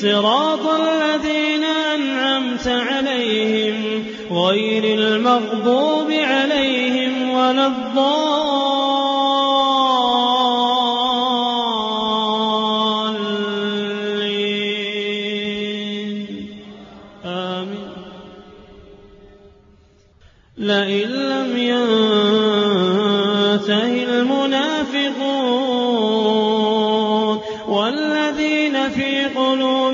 صراط الذين أنعمت عليهم غير المغضوب عليهم ولا الضالين. آمين. لئن لم ينته المنافقون والذين في قلوبهم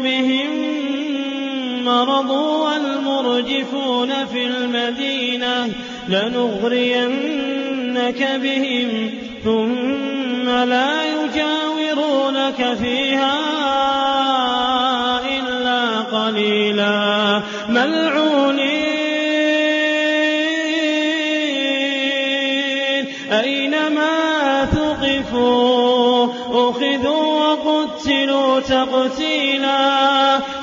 مرض والمرجفون في المدينة لنغرينك بهم ثم لا يجاورونك فيها إلا قليلا. ملعونين. أينما ثقفوا أخذوا وقتلوا تقتيلا.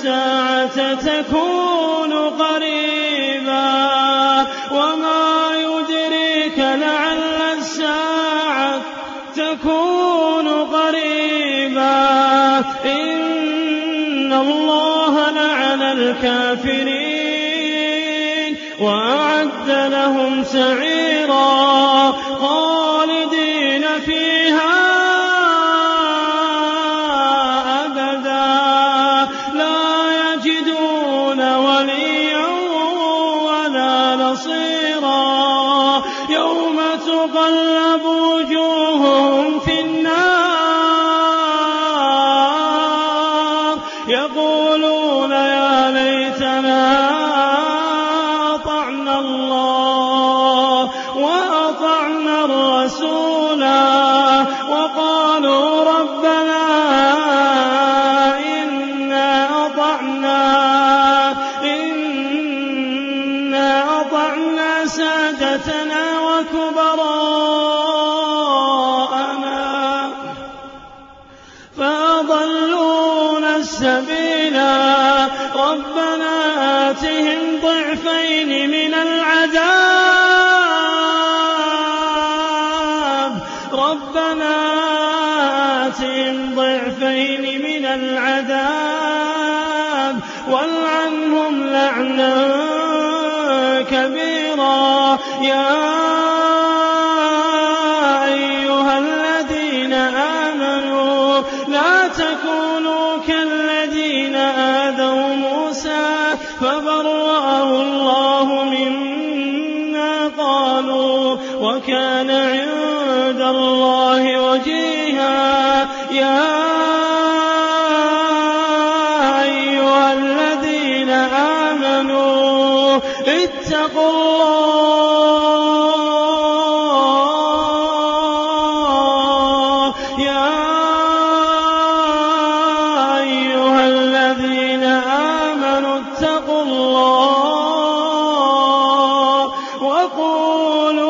الساعة تكون قريبا وما يدريك لعل الساعة تكون قريبا. إن الله لعن الكافرين وأعد لهم سعيرا. سادتنا وكبراءنا فأضلونا السبيلا ربنا آتهم ضعفين من العذاب. ربنا آتهم ضعفين من العذاب. والعنهم لعنا كبيرا. يا وكان عند الله وجيها. يا أيها الذين آمنوا اتقوا الله. يا أيها الذين آمنوا اتقوا الله وقولوا